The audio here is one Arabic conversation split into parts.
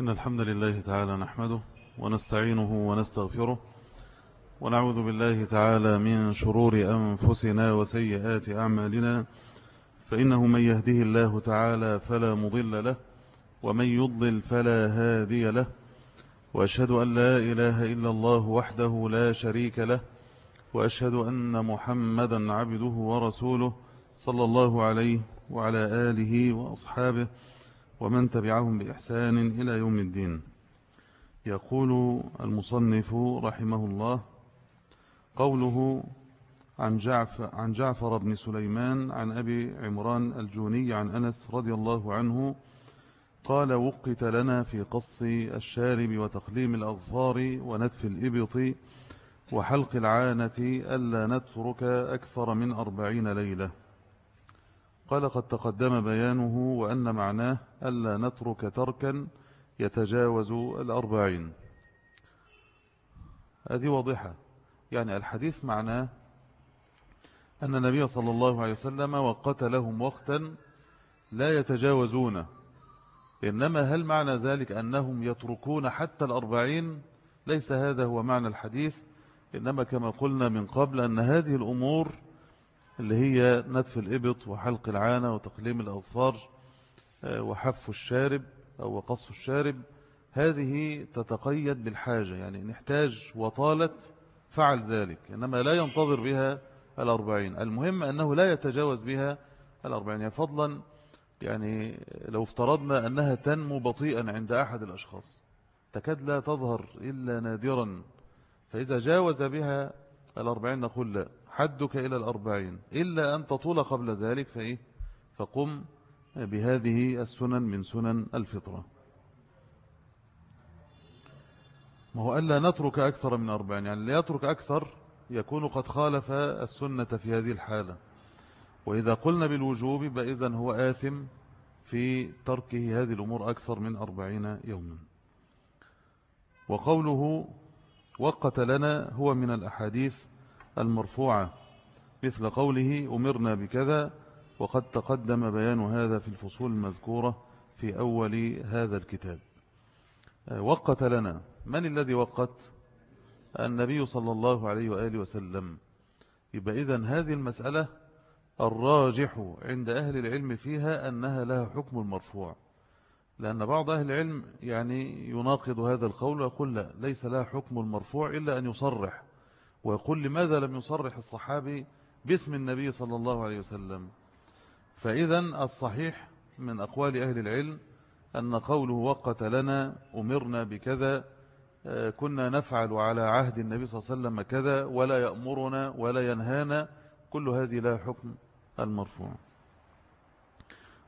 إن الحمد لله تعالى نحمده ونستعينه ونستغفره ونعوذ بالله تعالى من شرور أنفسنا وسيئات أعمالنا فإنه من يهده الله تعالى فلا مضل له ومن يضلل فلا هادي له وأشهد أن لا إله إلا الله وحده لا شريك له وأشهد أن محمدا عبده ورسوله صلى الله عليه وعلى آله وأصحابه ومن تبعهم بإحسان إلى يوم الدين. يقول المصنف رحمه الله قوله عن جعفر, عن جعفر بن سليمان عن أبي عمران الجوني عن أنس رضي الله عنه قال وقت لنا في قص الشارب وتقليم الأظفار ونتف الإبط وحلق العانة ألا نترك أكثر من أربعين ليلة قال قد تقدم بيانه وأن معناه ألا نترك تركا يتجاوز الأربعين. هذه واضحة. يعني الحديث معناه أن النبي صلى الله عليه وسلم وقت لهم وقتا لا يتجاوزونه إنما هل معنى ذلك أنهم يتركون حتى الأربعين؟ ليس هذا هو معنى الحديث. إنما كما قلنا من قبل أن هذه الأمور اللي هي نتف الإبط وحلق العانة وتقليم الأظفار آه، وحف الشارب أو وقص الشارب. هذه تتقيد بالحاجة يعني نحتاج وطالت فعل ذلك إنما لا ينتظر بها الأربعين. المهم أنه لا يتجاوز بها الأربعين. يعني فضلا يعني لو افترضنا أنها تنمو بطيئا عند أحد الأشخاص تكاد لا تظهر إلا نادرا فإذا جاوز بها الأربعين نقول لا. حدك إلى الأربعين. إلا أن تطول قبل ذلك فإيه؟ فقم بهذه السنن من سنن الفطرة. ما هو ألا نترك أكثر من أربعين. يعني لا يترك أكثر يكون قد خالف السنة في هذه الحالة. وإذا قلنا بالوجوب بإذن هو آثم في تركه هذه الأمور أكثر من أربعين يوما. وقوله وقت لنا هو من الأحاديث المرفوعة مثل قوله أمرنا بكذا وقد تقدم بيان هذا في الفصول المذكورة في أول هذا الكتاب. وقت لنا. من الذي وقت؟ النبي صلى الله عليه وآله وسلم. يبقى إذن هذه المسألة الراجح عند أهل العلم فيها أنها لها حكم المرفوع. لأن بعض أهل العلم يعني يناقض هذا القول ويقول لا ليس لها حكم المرفوع إلا أن يصرح. ويقول لماذا لم يصرح الصحابي باسم النبي صلى الله عليه وسلم؟ فإذا الصحيح من أقوال أهل العلم أن قوله وقت لنا أمرنا بكذا آه، كنا نفعل على عهد النبي صلى الله عليه وسلم كذا ولا يأمرنا ولا ينهانا كل هذه لا حكم المرفوع.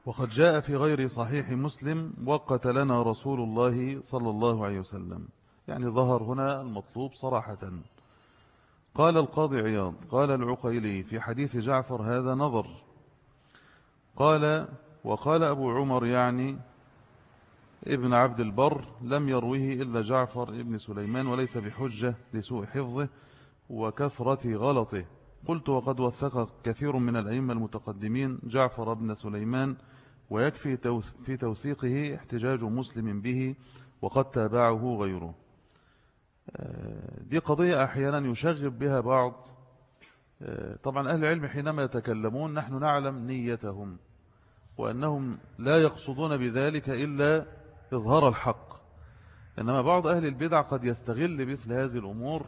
وقد جاء في غير صحيح مسلم وقت لنا رسول الله صلى الله عليه وسلم يعني ظهر هنا المطلوب صراحة. قال القاضي عياض قال العقيلي في حديث جعفر هذا نظر. قال وقال أبو عمر يعني ابن عبد البر لم يروه إلا جعفر ابن سليمان وليس بحجة لسوء حفظه وكثرة غلطه. قلت وقد وثق كثير من الأئمة المتقدمين جعفر بن سليمان ويكفي في توثيقه احتجاج مسلم به وقد تابعه غيره. دي قضية أحيانا يشغب بها بعض. آه، طبعا أهل العلم حينما يتكلمون نحن نعلم نيتهم وأنهم لا يقصدون بذلك إلا إظهار الحق. إنما بعض أهل البدع قد يستغل مثل هذه الأمور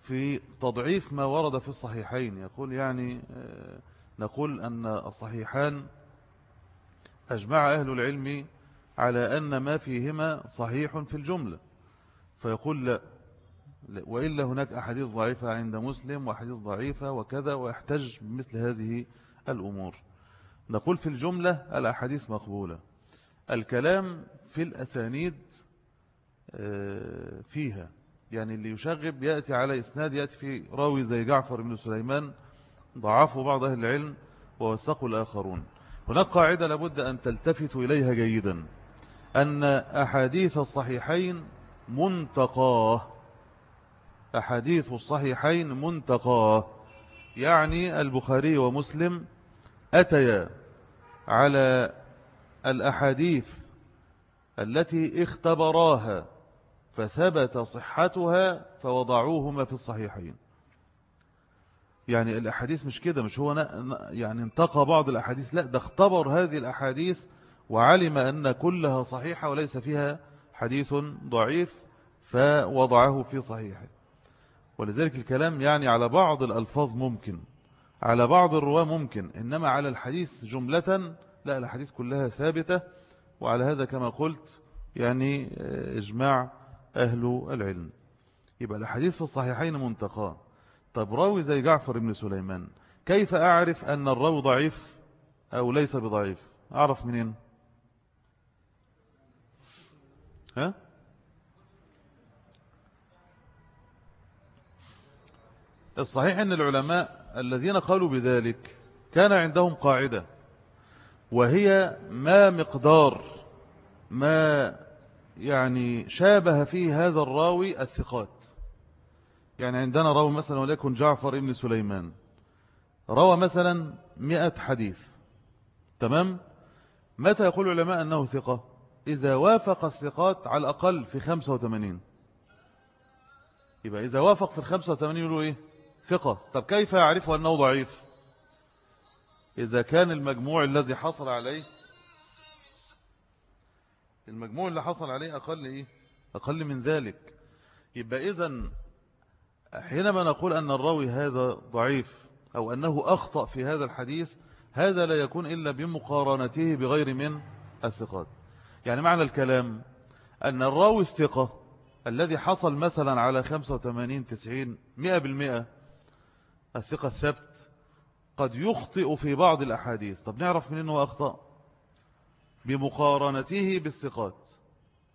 في تضعيف ما ورد في الصحيحين. يقول يعني آه، نقول أن الصحيحان أجمع أهل العلم على أن ما فيهما صحيح في الجملة. فيقول لا وإلا هناك أحاديث ضعيفة عند مسلم وحديث ضعيفة وكذا ويحتج مثل هذه الأمور. نقول في الجملة الأحاديث مقبولة. الكلام في الأسانيد آه، فيها. يعني اللي يشغب يأتي على إسناد يأتي في راوي زي جعفر بن سليمان ضعفه بعض أهل العلم ووثقوا الآخرون. هناك قاعدة لابد أن تلتفتوا إليها جيدا أن أحاديث الصحيحين منتقاة. أحاديث الصحيحين منتقاه يعني البخاري ومسلم أتيا على الأحاديث التي اختبراها فثبت صحتها فوضعوهما في الصحيحين. يعني الأحاديث مش كده مش هو يعني انتقى بعض الأحاديث لا ده اختبر هذه الأحاديث وعلم أن كلها صحيحة وليس فيها حديث ضعيف فوضعه في صحيحه. ولذلك الكلام يعني على بعض الألفاظ ممكن على بعض الرواة ممكن إنما على الحديث جملة لا الحديث كلها ثابتة وعلى هذا كما قلت يعني إجماع أهل العلم. يبقى الحديث في الصحيحين منتقى طب راوي زي جعفر بن سليمان كيف أعرف أن الراوي ضعيف أو ليس بضعيف؟ أعرف منين؟ ها؟ الصحيح أن العلماء الذين قالوا بذلك كان عندهم قاعدة وهي ما مقدار ما يعني شابه فيه هذا الراوي الثقات. يعني عندنا راوي مثلا وليكن جعفر ابن سليمان روى مثلا مئة حديث. تمام؟ متى يقول العلماء أنه ثقة؟ إذا وافق الثقات على الأقل في 85 يبقى إذا وافق في الخمسة وثمانين يقولوا إيه؟ ثقة. طب كيف يعرف أنه ضعيف؟ إذا كان المجموع الذي حصل عليه المجموع اللي حصل عليه أقل إيه؟ أقل من ذلك. يبقى إذن حينما نقول أن الراوي هذا ضعيف أو أنه أخطأ في هذا الحديث هذا لا يكون إلا بمقارنته بغير من الثقات. يعني معنى الكلام أن الراوي الثقة الذي حصل مثلا على 85 90 100% الثقة الثبت قد يخطئ في بعض الأحاديث. طب نعرف من أنه أخطأ؟ بمقارنته بالثقات.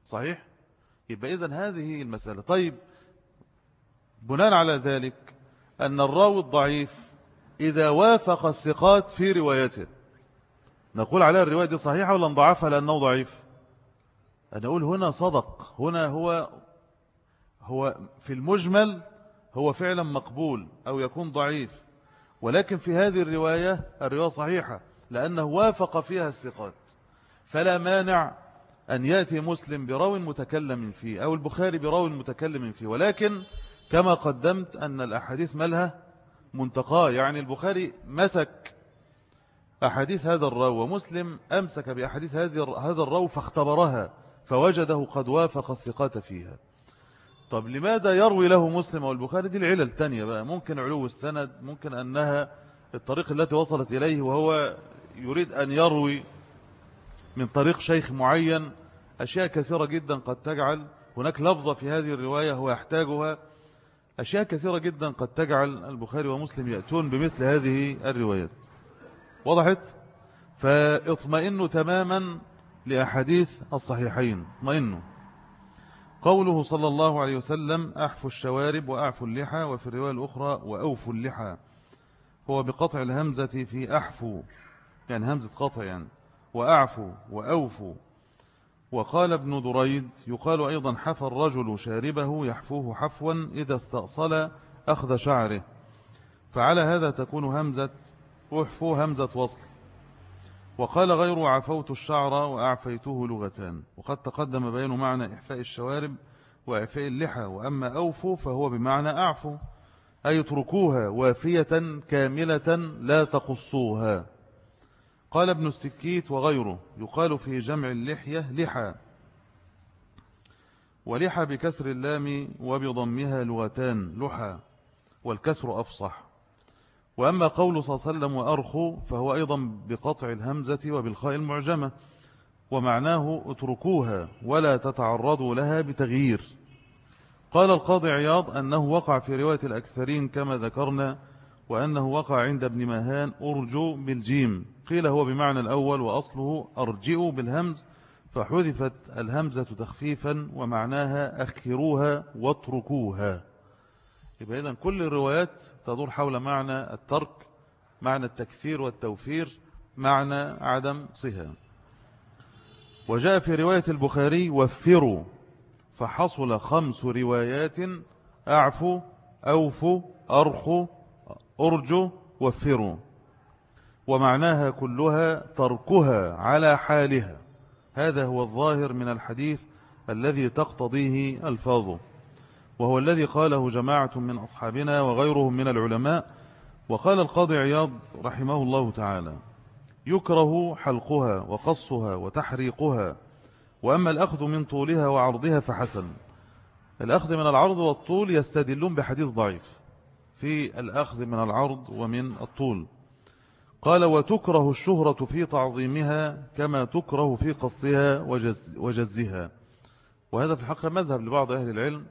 صحيح؟ يبقى إذن هذه المسألة. طيب بناء على ذلك أن الراوي الضعيف إذا وافق الثقات في روايته نقول عليها الرواية دي صحيحة ولا نضعفها لأنه ضعيف؟ أنا أقول هنا صدق. هنا هو هو في المجمل هو فعلا مقبول أو يكون ضعيف. ولكن في هذه الرواية الرواية صحيحة لأنه وافق فيها الثقات. فلا مانع أن يأتي مسلم براو متكلم فيه أو البخاري براو متكلم فيه. ولكن كما قدمت أن الأحاديث مالها منتقاة. يعني البخاري مسك أحاديث هذا الراو ومسلم أمسك بأحاديث هذا الراو فاختبرها فوجده قد وافق الثقات فيها. طب لماذا يروي له مسلم والبخاري؟ دي العلل التانية بقى. ممكن علو السند ممكن أنها الطريق التي وصلت إليه وهو يريد أن يروي من طريق شيخ معين. أشياء كثيرة جدا قد تجعل. هناك لفظة في هذه الرواية هو يحتاجها. أشياء كثيرة جدا قد تجعل البخاري ومسلم يأتون بمثل هذه الروايات. وضحت؟ فاطمئنوا تماما لأحاديث الصحيحين. اطمئنوا. قوله صلى الله عليه وسلم أحفوا الشوارب وأعفوا اللحى وفي الرواية الأخرى وأوفوا اللحى. هو بقطع الهمزة في أحفوا يعني همزة قطع يعني. وأعفوا وأوفوا وقال ابن دريد يقال أيضا حفى الرجل شاربه يحفوه حفوا إذا استأصل أخذ شعره. فعلى هذا تكون همزة أحفو همزة وصل. وقال غير عفوت الشعر وأعفيته لغتان. وقد تقدم بيان معنى إحفاء الشوارب وإعفاء اللحى وأما أوفوا فهو بمعنى أعفو أي اتركوها وافية كاملة لا تقصوها. قال ابن السكيت وغيره يقال في جمع اللحية لحى ولحى بكسر اللام وبضمها لغتان لحى والكسر أفصح. وأما قول صلى الله عليه وسلم وأرخو فهو أيضا بقطع الهمزة وبالخاء المعجمة ومعناه اتركوها ولا تتعرضوا لها بتغيير. قال القاضي عياض أنه وقع في رواية الأكثرين كما ذكرنا وأنه وقع عند ابن مهان أرجو بالجيم. قيل هو بمعنى الأول وأصله أرجئوا بالهمز فحذفت الهمزة تخفيفا ومعناها أخروها واتركوها. يبقى إذن كل الروايات تدور حول معنى الترك معنى التكفير والتوفير معنى عدم صهام وجاء في رواية البخاري وفروا فحصل خمس روايات أعفو أوفو أرخو أرجو وفروا ومعناها كلها تركها على حالها. هذا هو الظاهر من الحديث الذي تقتضيه الفاظه. وهو الذي قاله جماعة من أصحابنا وغيرهم من العلماء وقال القاضي عياض رحمه الله تعالى يكره حلقها وقصها وتحريقها وأما الأخذ من طولها وعرضها فحسن. الأخذ من العرض والطول يستدلون بحديث ضعيف. في الأخذ من العرض ومن الطول. قال وتكره الشهرة في تعظيمها كما تكره في قصها وجز وجزها. وهذا في الحق مذهب لبعض أهل العلم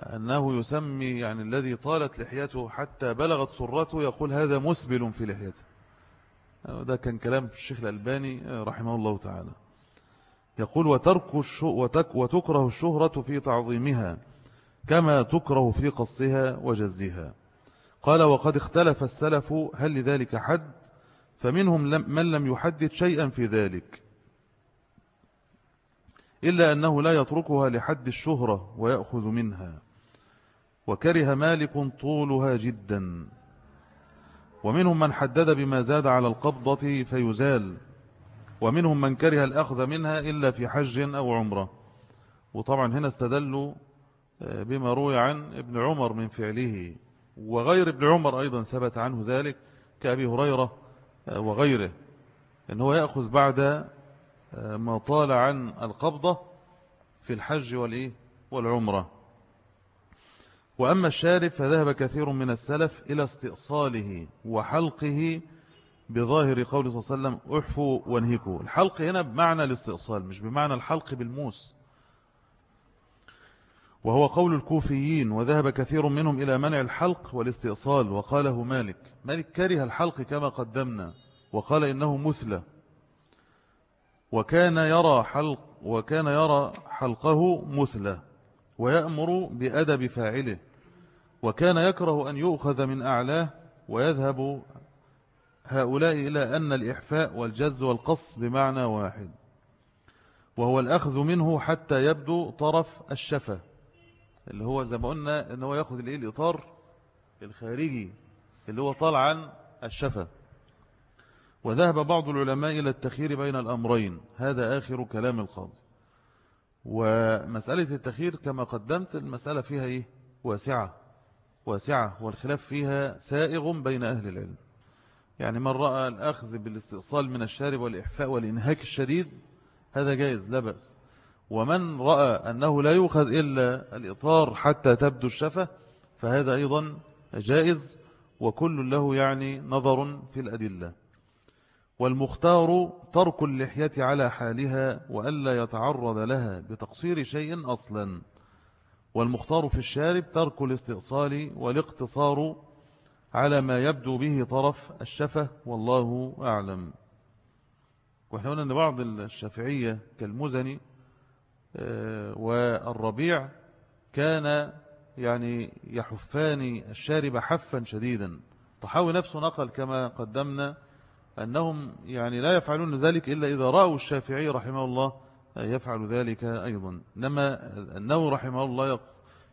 أنه يسمي يعني الذي طالت لحيته حتى بلغت سرته يقول هذا مسبل في لحيته. ده كان كلام الشيخ الألباني رحمه الله تعالى. يقول وترك وتك وتكره الشهرة في تعظيمها كما تكره في قصها وجزها. قال وقد اختلف السلف هل لذلك حد؟ فمنهم لم من لم يحدد شيئا في ذلك. إلا أنه لا يتركها لحد الشهرة ويأخذ منها. وكره مالك طولها جدا. ومنهم من حدد بما زاد على القبضة فيزال ومنهم من كره الأخذ منها إلا في حج أو عمرة. وطبعا هنا استدلوا آه، بما روي عن ابن عمر من فعله. وغير ابن عمر أيضا ثبت عنه ذلك كأبي هريرة آه، وغيره أنه يأخذ بعد آه، ما طال عن القبضة في الحج والإيه والعمرة. وأما الشارب فذهب كثير من السلف إلى استئصاله وحلقه بظاهر قول صلى الله عليه وسلم أحفوا وانهكوا. الحلق هنا بمعنى الاستئصال مش بمعنى الحلق بالموس. وهو قول الكوفيين وذهب كثير منهم إلى منع الحلق والاستئصال. وقاله مالك مالك كره الحلق كما قدمنا وقال إنه مثلى وكان يرى حلق وكان يرى حلقه مثلى ويأمر بأدب فاعله وكان يكره أن يؤخذ من أعلاه ويذهب هؤلاء إلى أن الإحفاء والجز والقص بمعنى واحد وهو الأخذ منه حتى يبدو طرف الشفة اللي هو زي ما قلنا أنه يأخذ الإطار الخارجي اللي هو طال عن الشفة. وذهب بعض العلماء إلى التخير بين الأمرين هذا آخر كلام القاضي. ومسألة التخير كما قدمت المسألة فيها إيه؟ واسعة. واسعة والخلاف فيها سائغ بين أهل العلم. يعني من رأى الأخذ بالاستئصال من الشارب والإحفاء والإنهاك الشديد هذا جائز لا بأس. ومن رأى أنه لا يؤخذ إلا الإطار حتى تبدو الشفة فهذا أيضا جائز وكل له يعني نظر في الأدلة. والمختار ترك اللحية على حالها وألا يتعرض لها بتقصير شيء أصلا. والمختار في الشارب ترك الاستئصال والاقتصار على ما يبدو به طرف الشفة والله أعلم. وإحنا قلنا أن بعض الشافعية كالمزني آه، والربيع كان يعني يحفان الشارب حفا شديدا. طحاوي نفسه نقل كما قدمنا أنهم يعني لا يفعلون ذلك إلا إذا رأوا الشافعي رحمه الله يفعل ذلك أيضا. إنما النووي رحمه الله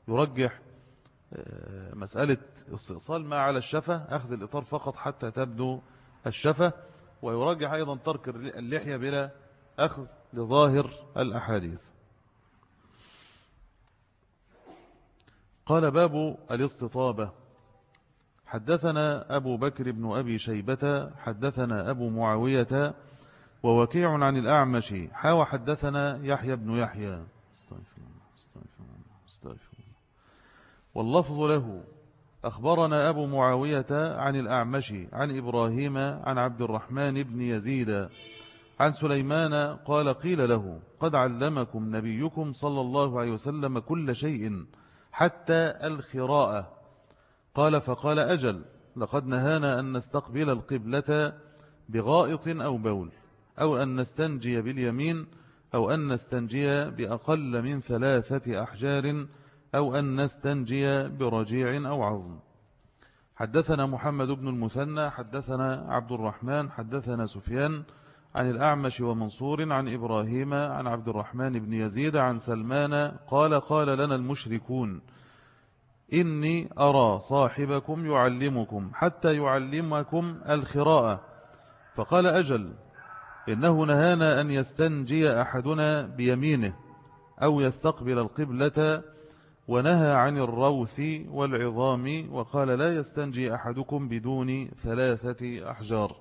يرجح آه، مسألة استئصال ما على الشفة أخذ الإطار فقط حتى تبدو الشفة ويرجح أيضا ترك اللحية بلا أخذ لظاهر الأحاديث. قال باب الاستطابة. حدثنا أبو بكر بن أبي شيبة حدثنا أبو معاوية ووكيع عن الأعمش حاو حدثنا يحيى بن يحيى. استغفر الله استغفر الله استغفر الله. واللفظ له أخبرنا أبو معاوية عن الأعمش عن إبراهيم عن عبد الرحمن بن يزيد عن سليمان قال قيل له قد علمكم نبيكم صلى الله عليه وسلم كل شيء حتى الخراءة قال فقال أجل لقد نهانا أن نستقبل القبلة بغائط أو بول أو أن نستنجي باليمين أو أن نستنجي بأقل من ثلاثة أحجار أو أن نستنجي برجيع أو عظم. حدثنا محمد بن المثنى حدثنا عبد الرحمن حدثنا سفيان عن الأعمش ومنصور عن إبراهيم عن عبد الرحمن بن يزيد عن سلمان قال قال لنا المشركون إني أرى صاحبكم يعلمكم حتى يعلمكم الخراءة. فقال أجل إنه نهانا أن يستنجي أحدنا بيمينه أو يستقبل القبلة ونهى عن الروث والعظام وقال لا يستنجي أحدكم بدون ثلاثة أحجار.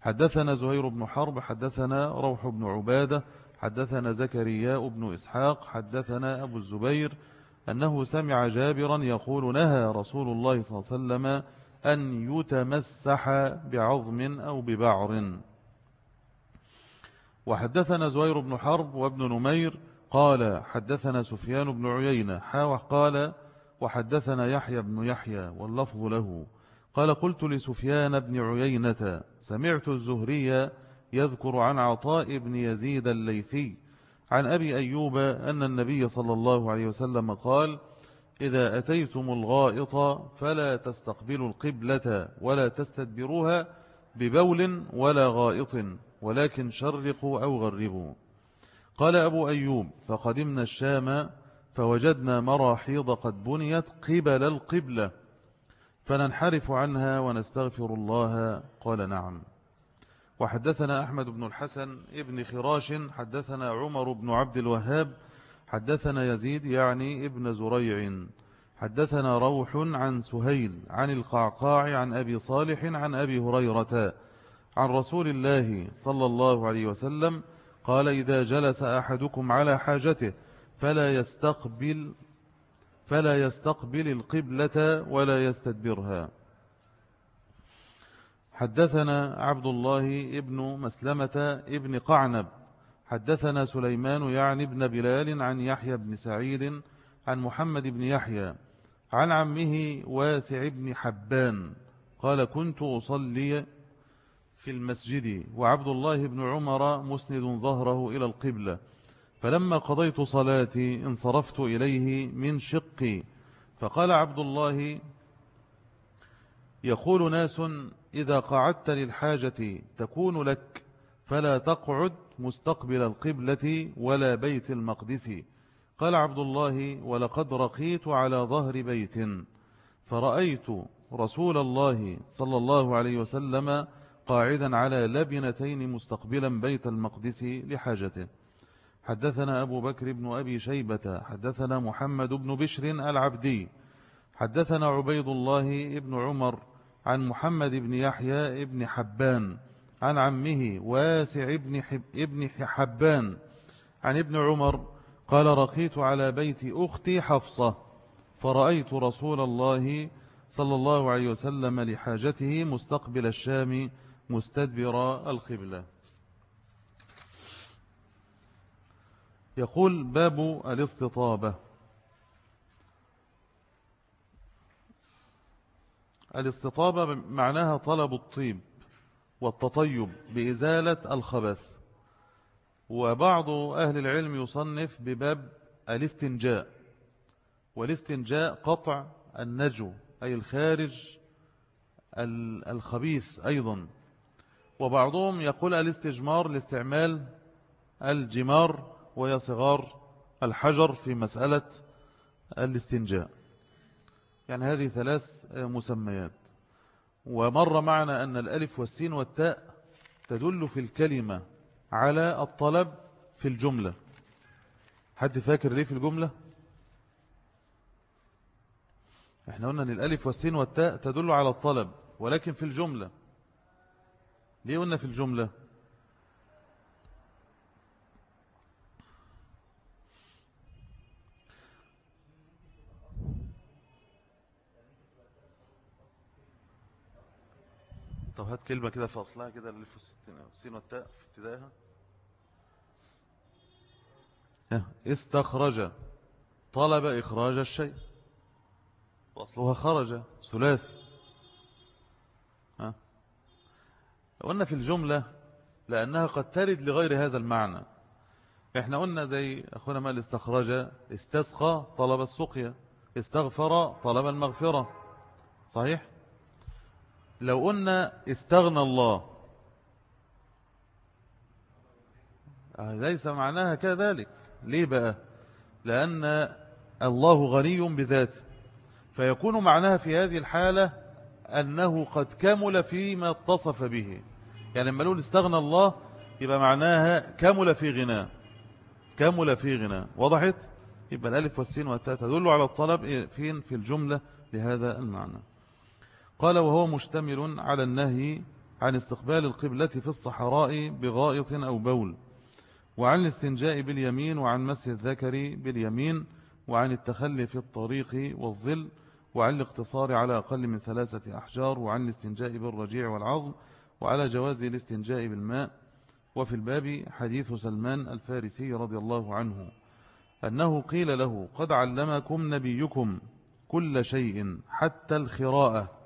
حدثنا زهير بن حرب حدثنا روح بن عبادة حدثنا زكرياء بن إسحاق حدثنا أبو الزبير أنه سمع جابرا يقول نهى رسول الله صلى الله عليه وسلم أن يتمسح بعظم أو ببعر. وحدثنا زهير بن حرب وابن نمير قال حدثنا سفيان بن عيينة حاوح قال وحدثنا يحيى بن يحيى واللفظ له. قال قلت لسفيان بن عيينة سمعت الزهري يذكر عن عطاء بن يزيد الليثي عن أبي أيوب أن النبي صلى الله عليه وسلم قال إذا أتيتم الغائط فلا تستقبلوا القبلة ولا تستدبروها ببول ولا غائط ولكن شرقوا أو غربوا. قال أبو أيوب فقدمنا الشام فوجدنا مراحيض قد بنيت قبل القبلة فننحرف عنها ونستغفر الله. قال نعم. وحدثنا أحمد بن الحسن ابن خراش حدثنا عمر بن عبد الوهاب حدثنا يزيد يعني ابن زريع. حدثنا روح عن سهيل عن القعقاع عن أبي صالح عن أبي هريرة عن رسول الله صلى الله عليه وسلم قال إذا جلس أحدكم على حاجته فلا يستقبل فلا يستقبل القبلة ولا يستدبرها. حدثنا عبد الله ابن مسلمة ابن قعنب. حدثنا سليمان يعني ابن بلال عن يحيى بن سعيد عن محمد بن يحيى. عن عمه واسع بن حبان. قال كنت أصلي في المسجد وعبد الله بن عمر مسند ظهره إلى القبلة. فلما قضيت صلاتي انصرفت إليه من شقي. فقال عبد الله يقول ناس إذا قعدت للحاجة تكون لك فلا تقعد مستقبل القبلة ولا بيت المقدس. قال عبد الله ولقد رقيت على ظهر بيت فرأيت رسول الله صلى الله عليه وسلم قاعدا على لبنتين مستقبلا بيت المقدس لحاجته. حدثنا أبو بكر بن أبي شيبة حدثنا محمد بن بشر العبدي حدثنا عبيد الله بن عمر عن محمد بن يحيى بن حبان عن عمه واسع بن, حب ابن حبان عن ابن عمر قال رقيت على بيت أختي حفصة فرأيت رسول الله صلى الله عليه وسلم لحاجته مستقبل الشام مستدبر القبلة. يقول باب الاستطابة. الاستطابة معناها طلب الطيب والتطيب بإزالة الخبث. وبعض أهل العلم يصنف بباب الاستنجاء والاستنجاء قطع النجو أي الخارج الخبيث أيضا. وبعضهم يقول الاستجمار لاستعمال الجمار وهي صغار الحجر في مسألة الاستنجاء. يعني هذه ثلاث مسميات. ومر معنا أن الألف والسين والتاء تدل في الكلمة على الطلب في الجملة. حد فاكر ليه في الجملة؟ إحنا قلنا أن الألف والسين والتاء تدل على الطلب ولكن في الجملة. ليه قلنا في الجملة؟ طب هات كلمة كده في أصلها كده اللي في السين والتاء في ابتدائها. استخرج طلب إخراج الشيء. وأصلها خرج ثلاثي. قلنا في الجملة لأنها قد ترد لغير هذا المعنى. إحنا قلنا زي أخونا مال استخرج استسقى طلب السقيا. استغفر طلب المغفرة. صحيح؟ لو قلنا استغنى الله. آه، ليس معناها كذلك. ليه بقى؟ لأن الله غني بذاته. فيكون معناها في هذه الحالة أنه قد كمل فيما اتصف به. يعني لما نقول استغنى الله يبقى معناها كمل في غناه كمل في غناه وضحت؟ يبقى الألف والسين والتاء تدل على الطلب فين؟ في الجملة لهذا المعنى. قال وهو مشتمل على النهي عن استقبال القبلة في الصحراء بغائط أو بول وعن الاستنجاء باليمين وعن مس الذكر باليمين وعن التخلي في الطريق والظل وعن الاقتصار على أقل من ثلاثة أحجار وعن الاستنجاء بالرجيع والعظم وعلى جواز الاستنجاء بالماء. وفي الباب حديث سلمان الفارسي رضي الله عنه أنه قيل له قد علمكم نبيكم كل شيء حتى الخراءة.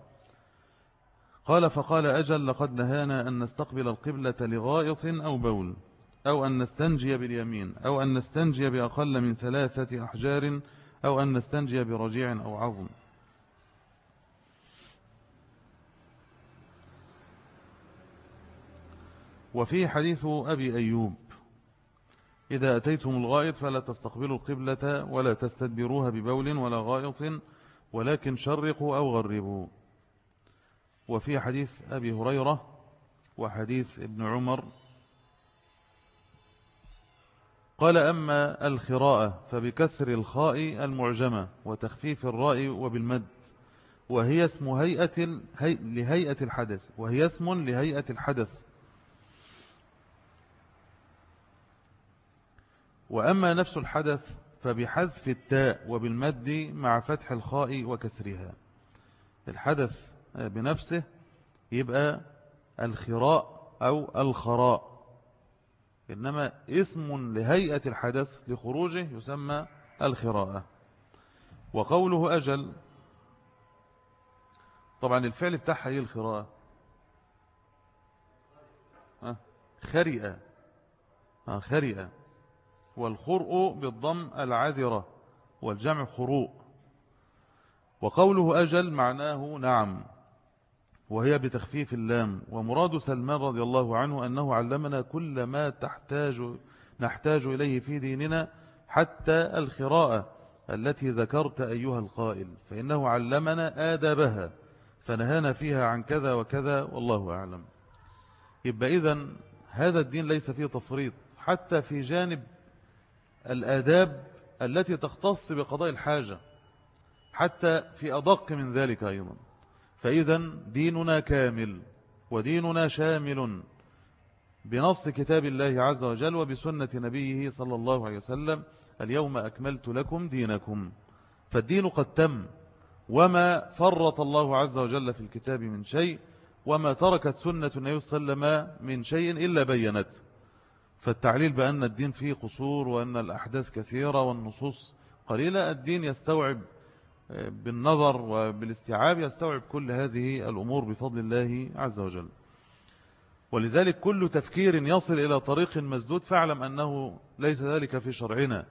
قال فقال أجل لقد نهانا أن نستقبل القبلة لغائط أو بول أو أن نستنجي باليمين أو أن نستنجي بأقل من ثلاثة أحجار أو أن نستنجي برجيع أو عظم. وفي حديث أبي أيوب إذا أتيتم الغائط فلا تستقبلوا القبلة ولا تستدبروها ببول ولا غائط ولكن شرقوا أو غربوا. وفي حديث أبي هريرة وحديث ابن عمر قال أما الخراءة فبكسر الخاء المعجمة وتخفيف الراء وبالمد وهي اسم هيئة هي لهيئة الحدث وهي اسم لهيئة الحدث وأما نفس الحدث فبحذف التاء وبالمد مع فتح الخاء وكسرها الحدث بنفسه يبقى الخراء أو الخراء. إنما اسم لهيئة الحدث لخروجه يسمى الخراءة. وقوله أجل طبعا الفعل بتاعها هي الخراءة. خرئة. خرئة. والخرء بالضم العذرة والجمع خروء. وقوله أجل معناه نعم. وهي بتخفيف اللام. ومراد سلمان رضي الله عنه أنه علمنا كل ما تحتاج نحتاج إليه في ديننا حتى الخراءة التي ذكرت أيها القائل فإنه علمنا آدابها فنهانا فيها عن كذا وكذا والله أعلم. يبقى إذن هذا الدين ليس فيه تفريط حتى في جانب الآداب التي تختص بقضاء الحاجة حتى في أدق من ذلك أيضا. فإذا ديننا كامل وديننا شامل بنص كتاب الله عز وجل وبسنة نبيه صلى الله عليه وسلم اليوم أكملت لكم دينكم. فالدين قد تم وما فرط الله عز وجل في الكتاب من شيء وما تركت سنة النبي صلى الله عليه وسلم من شيء إلا بينت. فالتعليل بأن الدين فيه قصور وأن الأحداث كثيرة والنصوص قليلة الدين يستوعب بالنظر وبالاستيعاب يستوعب كل هذه الأمور بفضل الله عز وجل. ولذلك كل تفكير يصل إلى طريق مسدود فاعلم أنه ليس ذلك في شرعنا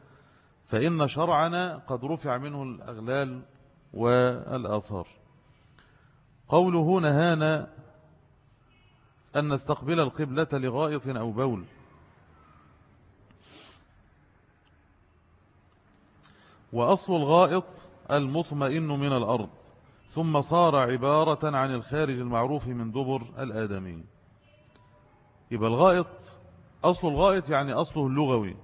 فإن شرعنا قد رفع منه الأغلال والآثار. قوله نهانا أن نستقبل القبلة لغائط أو بول. وأصل الغائط المطمئن من الأرض ثم صار عبارة عن الخارج المعروف من دبر الآدمي. يبقى الغائط أصل الغائط يعني أصله اللغوي.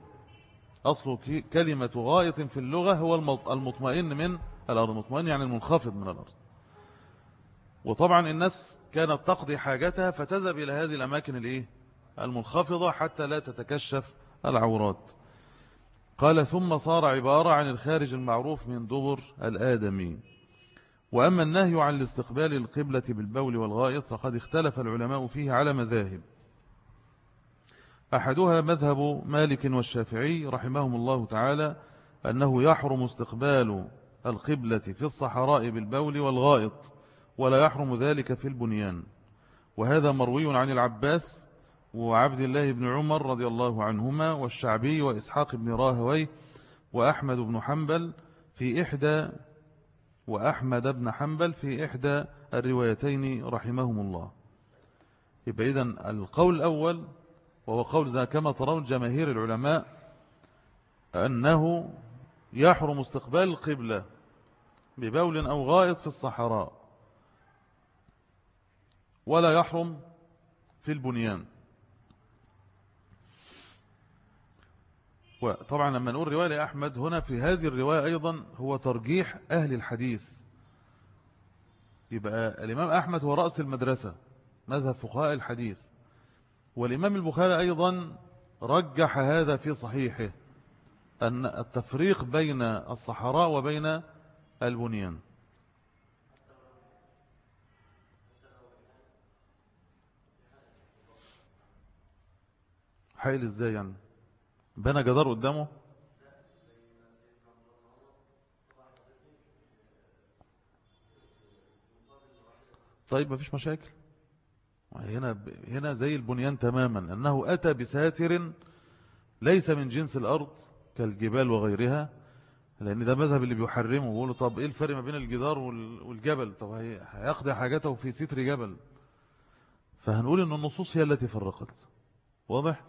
أصل كلمة غائط في اللغة هو المطمئن من الأرض. المطمئن يعني المنخفض من الأرض. وطبعا الناس كانت تقضي حاجتها فتذهب إلى هذه الأماكن الإيه؟ المنخفضة حتى لا تتكشف العورات. قال ثم صار عبارة عن الخارج المعروف من دبر الآدمي. وأما النهي عن الاستقبال القبلة بالبول والغائط فقد اختلف العلماء فيه على مذاهب. أحدها مذهب مالك والشافعي رحمهم الله تعالى أنه يحرم استقبال القبلة في الصحراء بالبول والغائط ولا يحرم ذلك في البنيان. وهذا مروي عن العباس وعبد الله بن عمر رضي الله عنهما والشعبي وإسحاق بن راهوي وأحمد بن حنبل في إحدى وأحمد بن حنبل في إحدى الروايتين رحمهم الله. يبقى إذن القول الأول وهو قول كما ترون جماهير العلماء أنه يحرم استقبال القبلة ببول أو غائط في الصحراء ولا يحرم في البنيان. وطبعا لما نقول رواية لأحمد هنا في هذه الرواية أيضا هو ترجيح أهل الحديث. يبقى الإمام أحمد هو رأس المدرسة مذهب فقهاء الحديث. والإمام البخاري أيضا رجح هذا في صحيحه أن التفريق بين الصحراء وبين البنيان. حيل إزاي يعني؟ بنى جدار قدامه. طيب ما فيش مشاكل. هنا هنا زي البنيان تماما أنه أتى بساتر ليس من جنس الأرض كالجبال وغيرها لأن ده مذهب اللي بيحرمه ويقولوا طب إيه الفرق ما بين الجدار والجبل؟ طب هيقضي حاجته في ستر جبل. فهنقول أن النصوص هي التي فرقت. واضح؟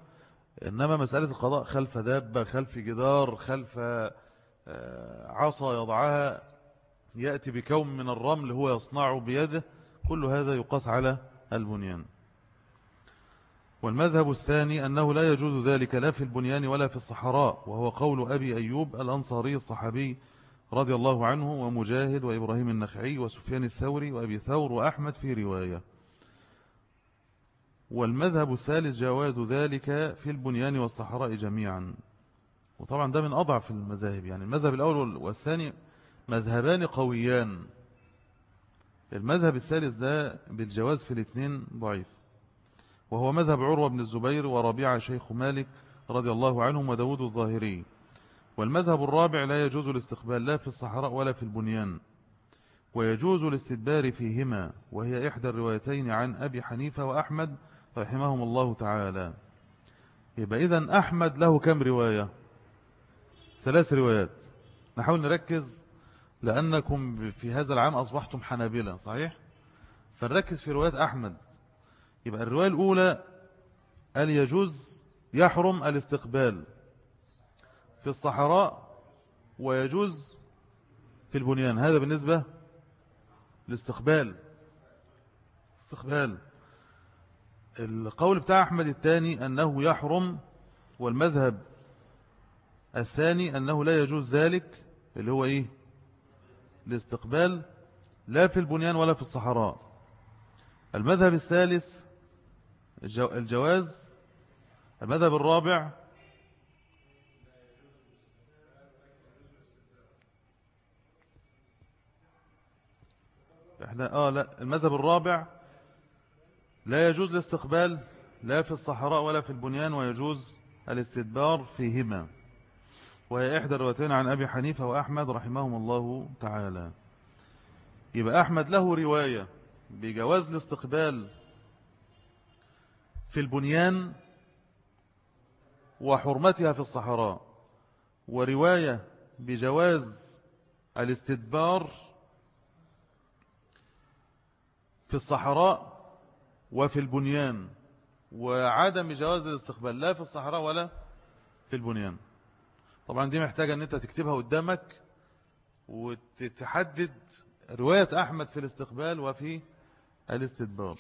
إنما مسألة القضاء خلف دابة خلف جدار خلف آه، عصا يضعها يأتي بكوم من الرمل هو يصنعه بيده كل هذا يقاس على البنيان. والمذهب الثاني أنه لا يجوز ذلك لا في البنيان ولا في الصحراء وهو قول أبي أيوب الأنصاري الصحابي رضي الله عنه ومجاهد وإبراهيم النخعي وسفيان الثوري وأبي ثور وأحمد في رواية. والمذهب الثالث جواز ذلك في البنيان والصحراء جميعا. وطبعا ده من أضعف المذاهب يعني المذهب الأول والثاني مذهبان قويان. المذهب الثالث ده بالجواز في الاثنين ضعيف. وهو مذهب عروة بن الزبير وربيع شيخ مالك رضي الله عنهم وداود الظاهري. والمذهب الرابع لا يجوز الاستقبال لا في الصحراء ولا في البنيان. ويجوز الاستدبار فيهما وهي إحدى الروايتين عن أبي حنيفة وأحمد رحمهم الله تعالى. يبقى إذن أحمد له كم رواية؟ ثلاث روايات. نحاول نركز لأنكم في هذا العام أصبحتم حنابلة صحيح؟ فنركز في روايات أحمد. يبقى الرواية الأولى قال يجوز يحرم الاستقبال في الصحراء ويجوز في البنيان؟ هذا بالنسبة لاستقبال. استقبال. القول بتاع أحمد الثاني أنه يحرم والمذهب الثاني أنه لا يجوز ذلك اللي هو إيه؟ الاستقبال لا في البنيان ولا في الصحراء. المذهب الثالث الجواز المذهب الرابع إحنا آه لا المذهب الرابع لا يجوز الاستقبال لا في الصحراء ولا في البنيان ويجوز الاستدبار فيهما. وهي إحدى الروايتين عن أبي حنيفة وأحمد رحمهم الله تعالى. يبقى أحمد له رواية بجواز الاستقبال في البنيان وحرمتها في الصحراء ورواية بجواز الاستدبار في الصحراء وفي البنيان وعدم جواز الاستقبال لا في الصحراء ولا في البنيان. طبعا دي محتاجة إن أنت تكتبها قدامك وتتحدد رواية أحمد في الاستقبال وفي الاستدبار.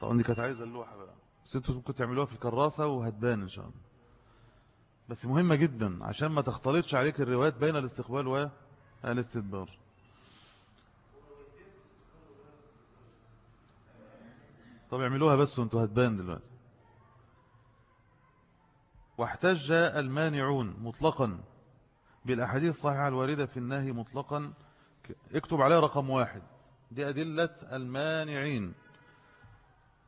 طبعا دي كانت عايزة اللوحة بقى. بس أنتوا ممكن تعملوها في الكراسة وهتبان إن شاء الله. بس مهمة جدا عشان ما تختلطش عليك الروايات بين الاستقبال والاستدبار. طب اعملوها بس وانتوا هتبان دلوقتي. واحتج المانعون مطلقا بالأحاديث الصحيحة الواردة في النهي مطلقا. اكتب عليها رقم واحد. دي أدلة المانعين.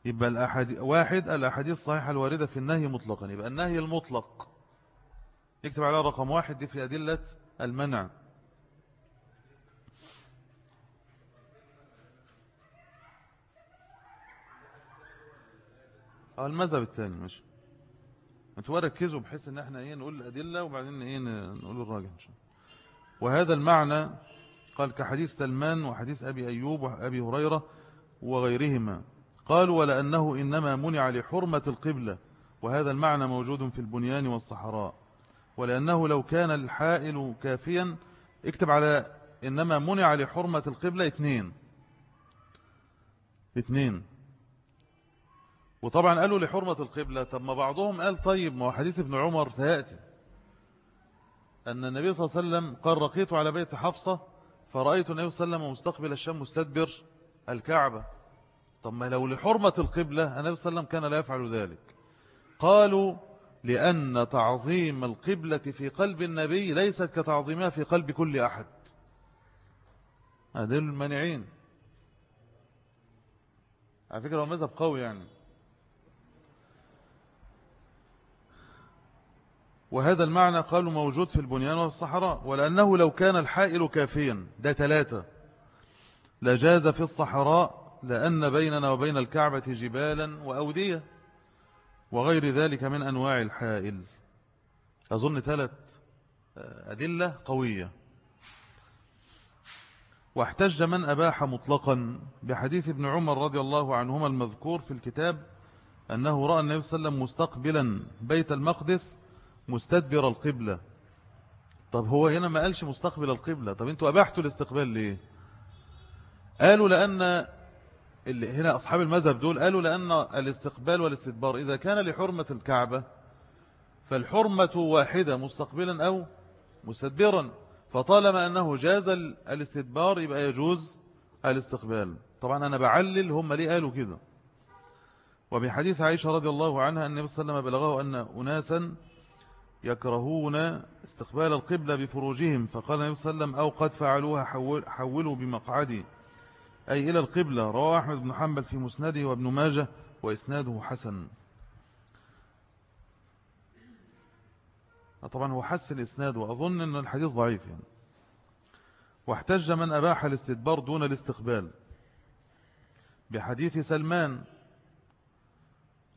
يبقى الأحاديث واحد الأحاديث الصحيحة الواردة في النهي مطلقا. يبقى النهي المطلق. اكتب عليها رقم واحد. دي في أدلة المنع. المذهب الثاني ماشي. أنتوا ركزوا بحيث إن إحنا إيه نقول الأدلة وبعدين إيه نقول الراجح إن شاء الله. وهذا المعنى قال كحديث سلمان وحديث أبي أيوب وأبي هريرة وغيرهما. قالوا ولأنه إنما منع لحرمة القبلة وهذا المعنى موجود في البنيان والصحراء. ولأنه لو كان الحائل كافيا اكتب على إنما منع لحرمة القبلة اثنين. اثنين. وطبعا قالوا لحرمة القبلة. طب ما بعضهم قال طيب ما حديث ابن عمر سيأتي. أن النبي صلى الله عليه وسلم قال رقيت على بيت حفصة فرأيت النبي صلى الله عليه وسلم مستقبل الشام مستدبر الكعبة. طب ما لو لحرمة القبلة النبي صلى الله عليه وسلم كان لا يفعل ذلك. قالوا لأن تعظيم القبلة في قلب النبي ليست كتعظيمها في قلب كل أحد. هذين المانعين على فكرة هو مذهب قوي يعني. وهذا المعنى قالوا موجود في البنيان والصحراء ولأنه لو كان الحائل كافيا ده ثلاثة. لجاز في الصحراء لأن بيننا وبين الكعبة جبالا وأودية وغير ذلك من أنواع الحائل. أظن ثلاث أدلة قوية. واحتج من أباح مطلقا بحديث ابن عمر رضي الله عنهما المذكور في الكتاب أنه رأى النبي صلى الله عليه وسلم مستقبلا بيت المقدس مستدبر القبلة. طب هو هنا ما قالش مستقبل القبلة. طب أنتوا أباحتوا الاستقبال ليه؟ قالوا لأن اللي هنا أصحاب المذهب دول قالوا لأن الاستقبال والاستدبار إذا كان لحرمة الكعبة فالحرمة واحدة مستقبلا أو مستدبرا. فطالما أنه جاز الاستدبار يبقى يجوز الاستقبال. طبعا أنا بعلل هم ليه قالوا كده؟ وبحديث عائشة رضي الله عنها أن النبي صلى الله عليه وسلم بلغه أن أناسا يكرهون استقبال القبلة بفروجهم فقال النبي صلى الله عليه وسلم أو قد فعلوها حول حولوا بمقعدي. أي إلى القبلة. رواه أحمد بن حنبل في مسنده وابن ماجه وإسناده حسن. طبعا هو حسن الإسناد وأظن أن الحديث ضعيف يعني. واحتج من أباح الاستدبار دون الاستقبال. بحديث سلمان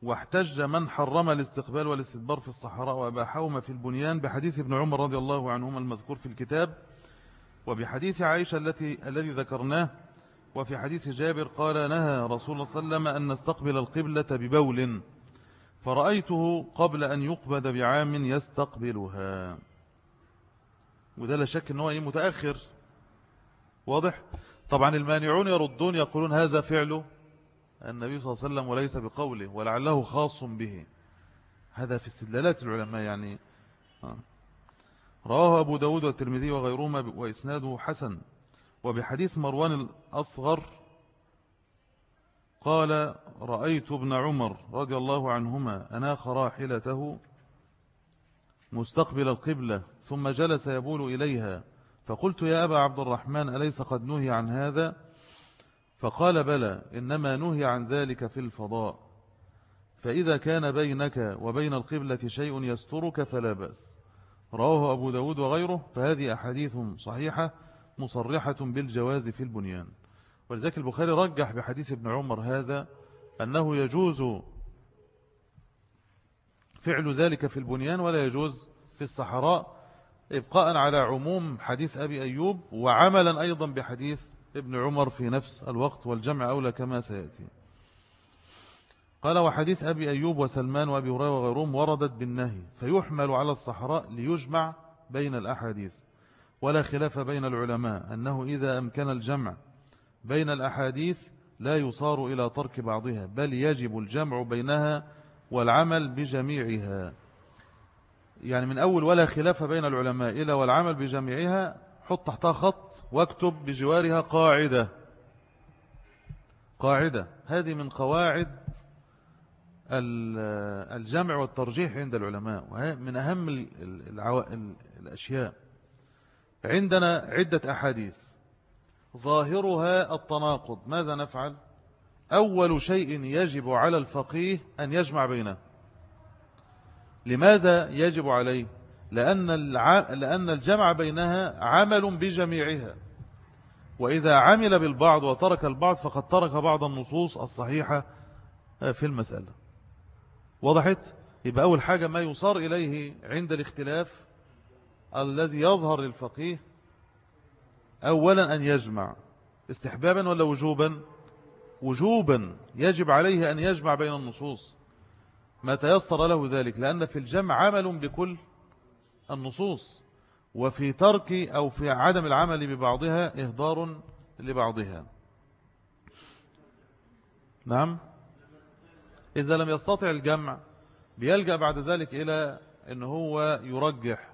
واحتج من حرم الاستقبال والاستدبار في الصحراء وأباحهما في البنيان بحديث ابن عمر رضي الله عنهما المذكور في الكتاب وبحديث عائشة التي الذي ذكرناه وفي حديث جابر قال نهى رسول الله صلى الله عليه وسلم أن نستقبل القبلة ببول فرأيته قبل أن يقبض بعام يستقبلها. وده لا شك أنه متأخر. واضح؟ طبعا المانعون يردون يقولون هذا فعله النبي صلى الله عليه وسلم وليس بقوله ولعله خاص به. هذا في استدلالات العلماء يعني. آه. رواه أبو داود والترمذي وغيرهما وإسناده حسن. وبحديث مروان الأصغر قال رأيت ابن عمر رضي الله عنهما أناخ راحلته مستقبل القبلة ثم جلس يبول إليها فقلت يا أبا عبد الرحمن أليس قد نهي عن هذا؟ فقال بلى إنما نهي عن ذلك في الفضاء. فإذا كان بينك وبين القبلة شيء يسترك فلا بأس. رواه أبو داود وغيره فهذه أحاديث صحيحة مصرحة بالجواز في البنيان. ولذلك البخاري رجح بحديث ابن عمر هذا أنه يجوز فعل ذلك في البنيان ولا يجوز في الصحراء إبقاء على عموم حديث أبي أيوب وعملا أيضا بحديث ابن عمر في نفس الوقت والجمع أولى كما سيأتي. قال وحديث أبي أيوب وسلمان وأبي هريرة وغيرهم وردت بالنهي فيحمل على الصحراء ليجمع بين الأحاديث ولا خلاف بين العلماء أنه إذا أمكن الجمع بين الأحاديث لا يصار إلى ترك بعضها بل يجب الجمع بينها والعمل بجميعها. يعني من أول ولا خلاف بين العلماء إلى والعمل بجميعها حط تحتها خط واكتب بجوارها قاعدة. قاعدة. هذه من قواعد الجمع والترجيح عند العلماء ومن أهم الأشياء. عندنا عدة أحاديث. ظاهرها التناقض. ماذا نفعل؟ أول شيء يجب على الفقيه أن يجمع بينه. لماذا يجب عليه؟ لأن, لأن الجمع بينها عمل بجميعها. وإذا عمل بالبعض وترك البعض فقد ترك بعض النصوص الصحيحة في المسألة. وضحت؟ يبقى أول حاجة ما يصار إليه عند الاختلاف الذي يظهر للفقيه أولا أن يجمع. استحبابا ولا وجوبا؟ وجوبا. يجب عليه أن يجمع بين النصوص. ما تيسر له ذلك لأن في الجمع عمل بكل النصوص وفي ترك أو في عدم العمل ببعضها إهدار لبعضها. نعم؟ إذا لم يستطع الجمع بيلجأ بعد ذلك إلى أن هو يرجح.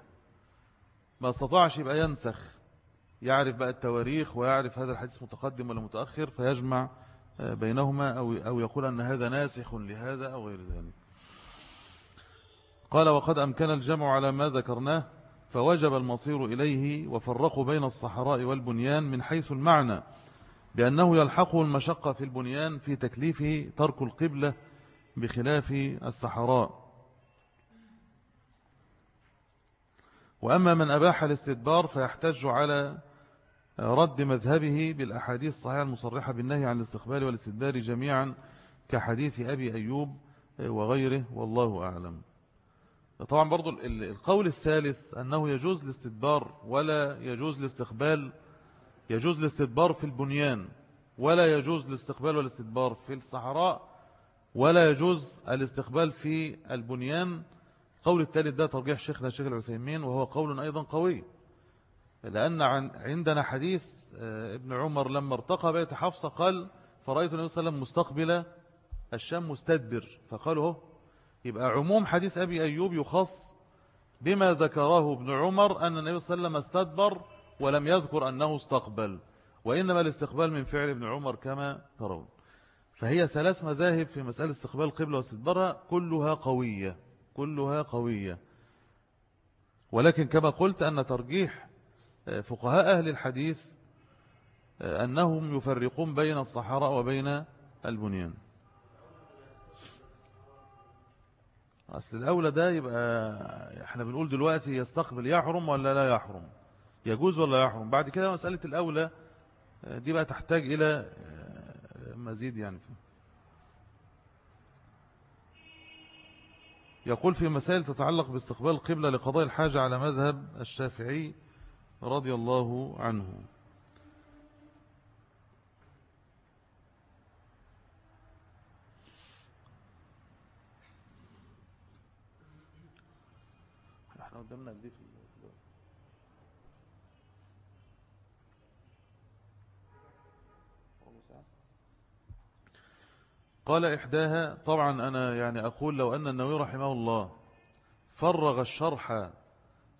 ما استطاعش يبقى ينسخ يعرف بقى التواريخ ويعرف هذا الحديث متقدم ولا متأخر فيجمع آه، بينهما أو أو يقول أن هذا ناسخ لهذا أو غير ذلك. قال وقد أمكن الجمع على ما ذكرناه فوجب المصير إليه وفرقوا بين الصحراء والبنيان من حيث المعنى بأنه يلحقه المشقة في البنيان في تكليفه ترك القبلة بخلاف الصحراء. وأما من أباح الاستدبار فيحتج على رد مذهبه بالأحاديث الصحيحة المصرحة بالنهي عن الاستقبال والاستدبار جميعا كحديث أبي أيوب وغيره والله أعلم. طبعا برضو القول الثالث أنه يجوز الاستدبار ولا يجوز الاستقبال يجوز الاستدبار في البنيان ولا يجوز الاستقبال والاستدبار في الصحراء ولا يجوز الاستقبال في البنيان. قول الثالث ده ترجيح شيخنا الشيخ العثيمين وهو قول أيضا قوي لأن عندنا حديث آه، ابن عمر لما ارتقى بيت حفصة قال فرأيت النبي صلى الله عليه وسلم مستقبل الشام مستدبر. فقالوا يبقى عموم حديث أبي أيوب يخص بما ذكره ابن عمر أن النبي صلى الله عليه وسلم استدبر ولم يذكر أنه استقبل وإنما الاستقبال من فعل ابن عمر كما ترون. فهي ثلاث مذاهب في مسألة استقبال القبلة واستدبارها كلها قوية كلها قوية. ولكن كما قلت أن ترجيح فقهاء أهل الحديث أنهم يفرقون بين الصحراء وبين البنيان. أصل الأولى ده يبقى إحنا بنقول دلوقتي يستقبل يحرم ولا لا يحرم؟ يجوز ولا يحرم؟ بعد كده مسألة الأولى آه، دي بقى تحتاج إلى مزيد يعني. يقول في مسائل تتعلق باستقبال القبلة لقضاء الحاجة على مذهب الشافعي رضي الله عنه إحنا قدامنا دي في قال إحداها طبعا أنا يعني أقول لو أن النووي رحمه الله فرغ الشرح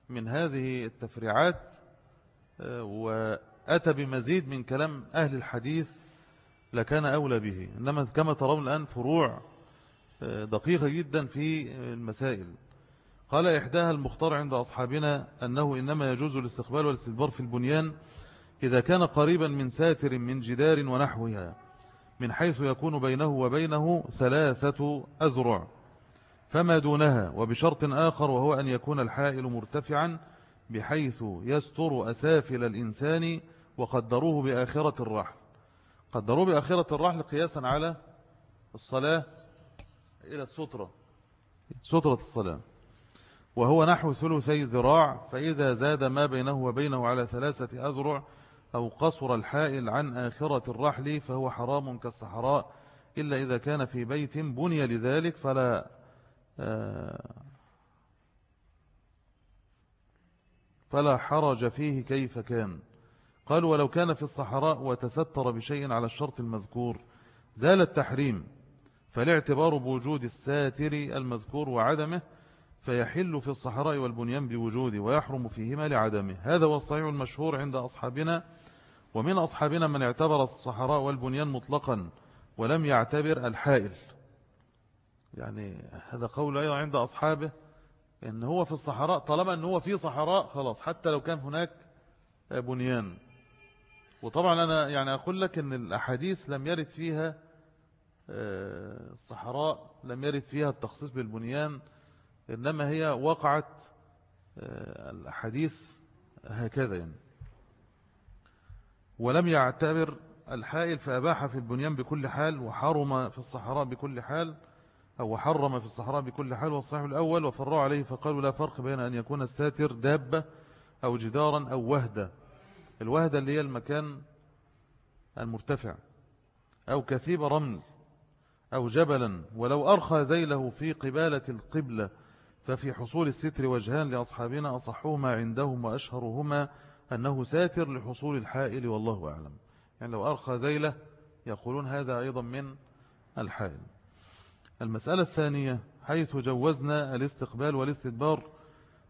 من هذه التفريعات آه، وأتى بمزيد من كلام أهل الحديث لكان أولى به. إنما كما ترون الآن فروع آه، دقيقة جدا في المسائل. قال إحداها المختار عند أصحابنا أنه إنما يجوز الاستقبال والاستدبار في البنيان إذا كان قريبا من ساتر من جدار ونحوها. من حيث يكون بينه وبينه ثلاثة أزرع فما دونها وبشرط آخر وهو أن يكون الحائل مرتفعا بحيث يستر أسافل الإنسان وقدروه بآخرة الرحل. قدروه بآخرة الرحل قياسا على الصلاة إلى السطرة سطرة الصلاة. وهو نحو ثلثي ذراع فإذا زاد ما بينه وبينه على ثلاثة أذرع أو قصر الحائل عن آخرة الرحل فهو حرام كالصحراء إلا إذا كان في بيت بني لذلك فلا آه، فلا حرج فيه كيف كان. قال ولو كان في الصحراء وتستر بشيء على الشرط المذكور زال التحريم فالاعتبار بوجود الساتر المذكور وعدمه فيحل في الصحراء والبنيان بوجوده ويحرم فيهما لعدمه. هذا هو الصحيح المشهور عند أصحابنا ومن أصحابنا من اعتبر الصحراء والبنيان مطلقا ولم يعتبر الحائل. يعني هذا قول أيضا عند أصحابه إن هو في الصحراء طالما أنه هو في صحراء خلاص حتى لو كان هناك بنيان. وطبعا أنا يعني أقول لك أن الأحاديث لم يرد فيها آه، الصحراء لم يرد فيها التخصيص بالبنيان إنما هي وقعت آه، الأحاديث هكذا يعني. ولم يعتبر الحائل فأباح في البنيان بكل حال وحرم في الصحراء بكل حال أو حرم في الصحراء بكل حال والصحيح الأول وفروا عليه فقالوا لا فرق بين أن يكون الساتر دابة أو جدارا أو وهدة. الوهدة اللي هي المكان المرتفع أو كثيب رمل أو جبلا ولو أرخى ذيله في قبالة القبلة ففي حصول الستر وجهان لأصحابنا أصحهما عندهم وأشهرهما أنه ساتر لحصول الحائل والله أعلم. يعني لو أرخى زيلة يقولون هذا أيضا من الحائل. المسألة الثانية حيث جوزنا الاستقبال والاستدبار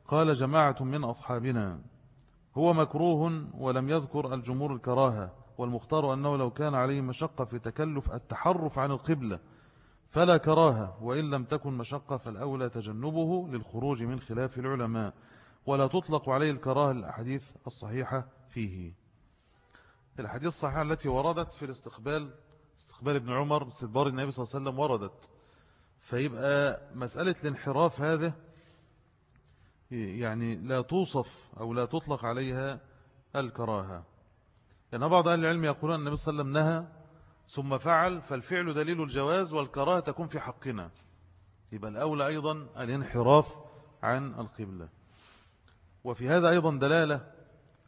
قال جماعة من أصحابنا هو مكروه ولم يذكر الجمهور الكراهة والمختار أنه لو كان عليه مشقة في تكلف التحرف عن القبلة فلا كراهة وإن لم تكن مشقة فالأولى تجنبه للخروج من خلاف العلماء. ولا تطلق عليه الكراهة الأحاديث الصحيحة فيه. الحديث الصحيحة التي وردت في الاستقبال استقبال ابن عمر استدبار النبي صلى الله عليه وسلم وردت. فيبقى مسألة الانحراف هذا يعني لا توصف أو لا تطلق عليها الكراهة. لأن بعض أهل العلم يقولون النبي صلى الله عليه وسلم نهى ثم فعل فالفعل دليل الجواز والكراهة تكون في حقنا. يبقى الأولى أيضا الانحراف عن القبلة. وفي هذا أيضا دلالة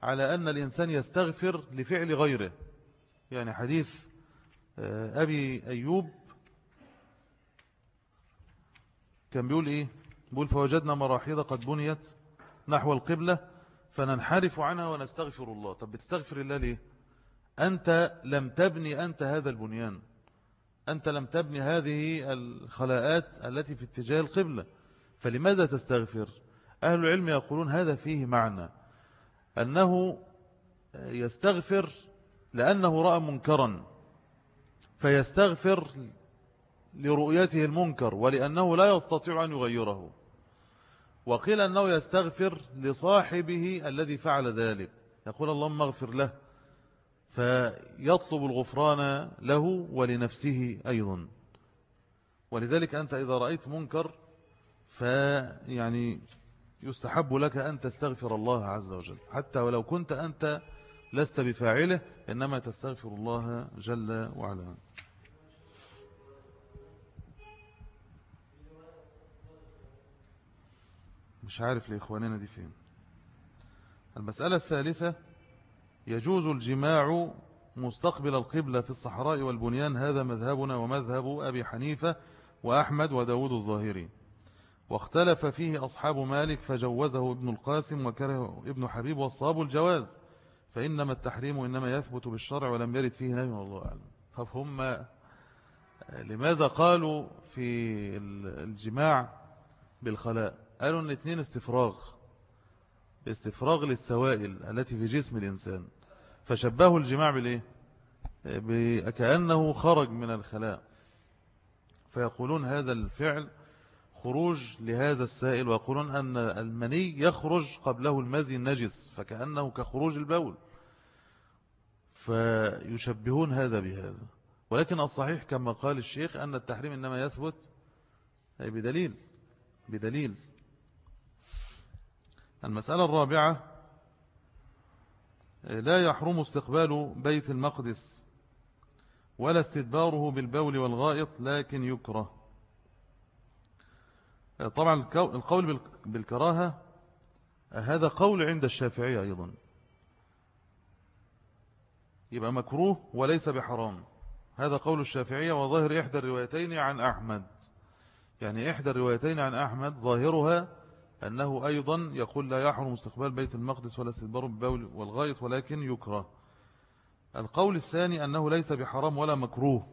على أن الإنسان يستغفر لفعل غيره. يعني حديث آه، أبي أيوب كان بيقول إيه؟ بيقول فوجدنا مراحيض قد بنيت نحو القبلة فننحرف عنها ونستغفر الله. طب بتستغفر الله ليه؟ أنت لم تبني أنت هذا البنيان. أنت لم تبني هذه الخلاءات التي في اتجاه القبلة. فلماذا تستغفر؟ أهل العلم يقولون هذا فيه معنى أنه يستغفر لأنه رأى منكرا فيستغفر لرؤيته المنكر ولأنه لا يستطيع أن يغيره. وقيل أنه يستغفر لصاحبه الذي فعل ذلك. يقول اللهم اغفر له فيطلب الغفران له ولنفسه أيضا. ولذلك أنت إذا رأيت منكر فيعني يستحب لك أن تستغفر الله عز وجل. حتى ولو كنت أنت لست بفاعله إنما تستغفر الله جل وعلا. مش عارف لإخواننا دي فين. المسألة الثالثة يجوز الجماع مستقبل القبلة في الصحراء والبنيان. هذا مذهبنا ومذهب أبي حنيفة وأحمد وداود الظاهري واختلف فيه أصحاب مالك فجوزه ابن القاسم وكره ابن حبيب والصاب الجواز فإنما التحريم إنما يثبت بالشرع ولم يرد فيه نهي والله أعلم. طب هم لماذا قالوا في الجماع بالخلاء؟ قالوا إن اتنين استفراغ استفراغ للسوائل التي في جسم الإنسان فشبهوا الجماع بالإيه؟ كأنه خرج من الخلاء. فيقولون هذا الفعل خروج لهذا السائل ويقولون أن المني يخرج قبله المزي النجس فكأنه كخروج البول. فيشبهون هذا بهذا. ولكن الصحيح كما قال الشيخ أن التحريم إنما يثبت أي بدليل بدليل. المسألة الرابعة لا يحرم استقبال بيت المقدس ولا استدباره بالبول والغائط لكن يكره. طبعا القول بالكراهة هذا قول عند الشافعية أيضا. يبقى مكروه وليس بحرام. هذا قول الشافعية وظاهر إحدى الروايتين عن أحمد. يعني إحدى الروايتين عن أحمد ظاهرها أنه أيضا يقول لا يحرم استقبال بيت المقدس ولا استدبار بالبول والغايط ولكن يكره. القول الثاني أنه ليس بحرام ولا مكروه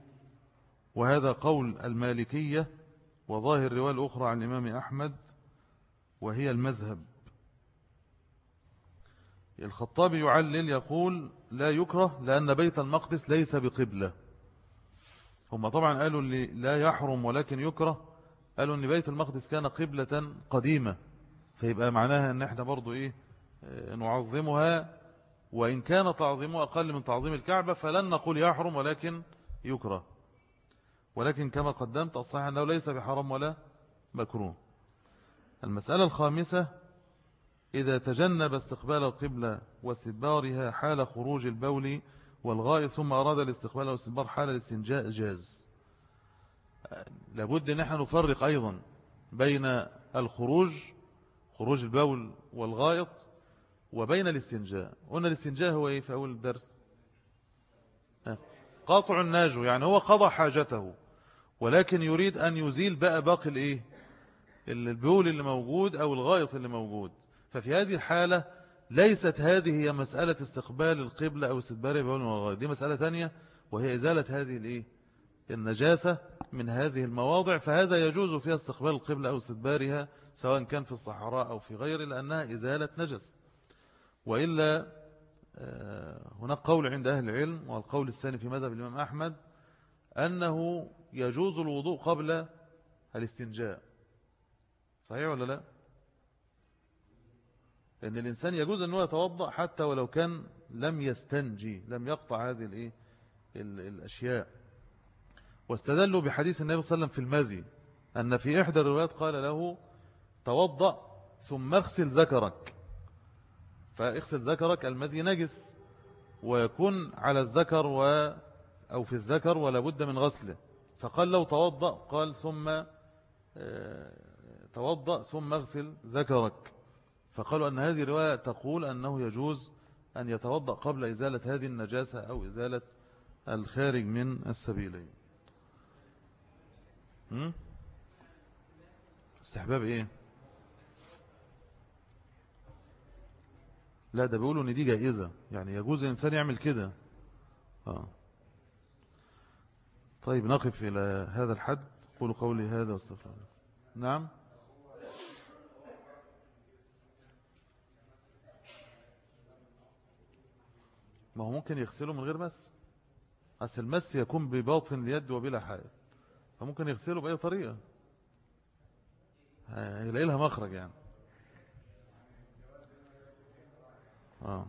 وهذا قول المالكية وظاهر الرواية الأخرى عن الإمام أحمد وهي المذهب. الخطابي يعلل يقول لا يكره لأن بيت المقدس ليس بقبلة. هم طبعا قالوا اللي لا يحرم ولكن يكره. قالوا أن بيت المقدس كان قبلة قديمة فيبقى معناها أن إحنا برضو إيه آه، نعظمها وإن كان تعظيمه أقل من تعظيم الكعبة فلن نقول يحرم ولكن يكره. ولكن كما قدمت الصحيح أنه ليس بحرام ولا مكروه. المسألة الخامسة إذا تجنب استقبال القبلة واستدبارها حال خروج البول والغائط ثم أراد الاستقبال والاستدبار حال الاستنجاء جاز. لابد أن إحنا نفرق أيضا بين الخروج خروج البول والغائط وبين الاستنجاء. قلنا الاستنجاء هو إيه في أول الدرس؟ قاطع الناجو يعني هو قضى حاجته. ولكن يريد أن يزيل بقى باقي الإيه؟ البول اللي موجود أو الغائط اللي موجود. ففي هذه الحالة ليست هذه هي مسألة استقبال القبلة أو استدبار البول والغائط دي مسألة ثانية وهي إزالة هذه الإيه؟ النجاسة من هذه المواضع. فهذا يجوز فيها استقبال القبلة أو استدبارها سواء كان في الصحراء أو في غيره لأنها إزالة نجس. وإلا آه، هناك قول عند أهل العلم والقول الثاني في مذهب الإمام أحمد أنه يجوز الوضوء قبل الاستنجاء. صحيح ولا لا؟ لأن الإنسان يجوز أنه يتوضأ حتى ولو كان لم يستنجي لم يقطع هذه الإيه؟ الأشياء. واستدلوا بحديث النبي صلى الله عليه وسلم في المذي أن في إحدى الروايات قال له توضأ ثم اغسل ذكرك. فاغسل ذكرك المذي نجس ويكون على الذكر و أو في الذكر ولا بد من غسله. فقال لو توضأ. قال ثم آه، توضأ ثم اغسل ذكرك. فقالوا أن هذه الرواية تقول أنه يجوز أن يتوضأ قبل إزالة هذه النجاسة أو إزالة الخارج من السبيلين. استحباب إيه؟ لا ده بيقولوا إن دي جائزة. يعني يجوز الإنسان يعمل كده. آه. طيب نقف إلى هذا الحد. قولوا قولي هذا والصفر نعم. ما هو ممكن يغسله من غير مس؟ أصل المس يكون بباطن اليد وبلا حائل. فممكن يغسله بأي طريقة؟ هيلاقي لها مخرج يعني. آه.